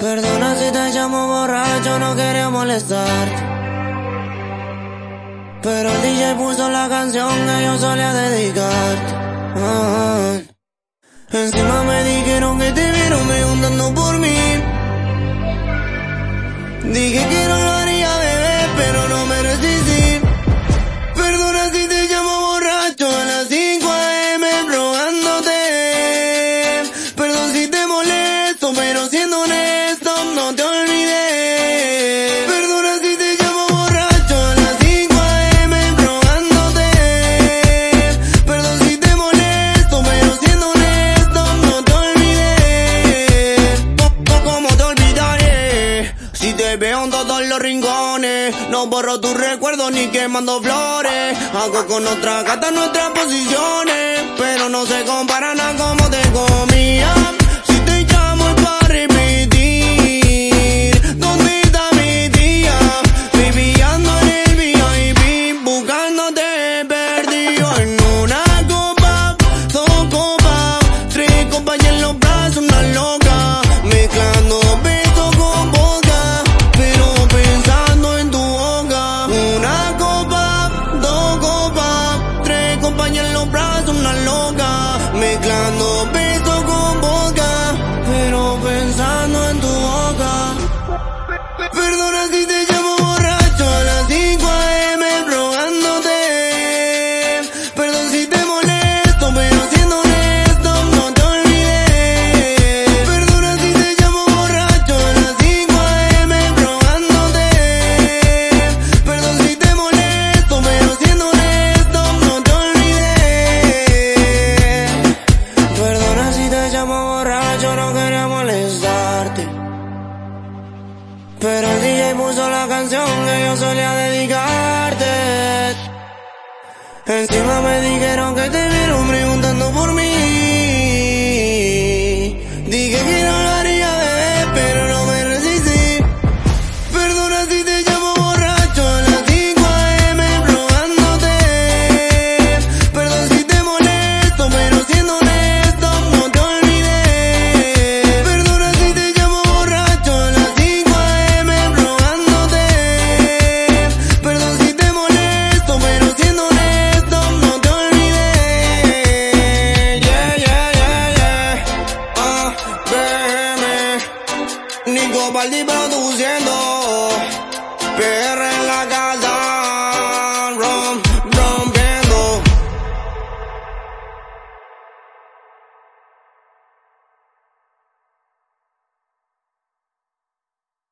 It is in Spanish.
Perdona si te llamo borracho, no quería molestarte. Pero el DJ puso la canción que yo solía dedicarte. Ah. Encima me dijeron que te vieron preguntando por mí. Dije que Si te veo en todos los rincones, no borro tus recuerdos ni quemando flores. Hago con otra gata nuestras posiciones, pero no se comparan a cómo te acá, mezclando Pero el DJ puso la canción que yo solía dedicarte. Encima me dijeron que te Nico Baldi produciendo. PR en la casa.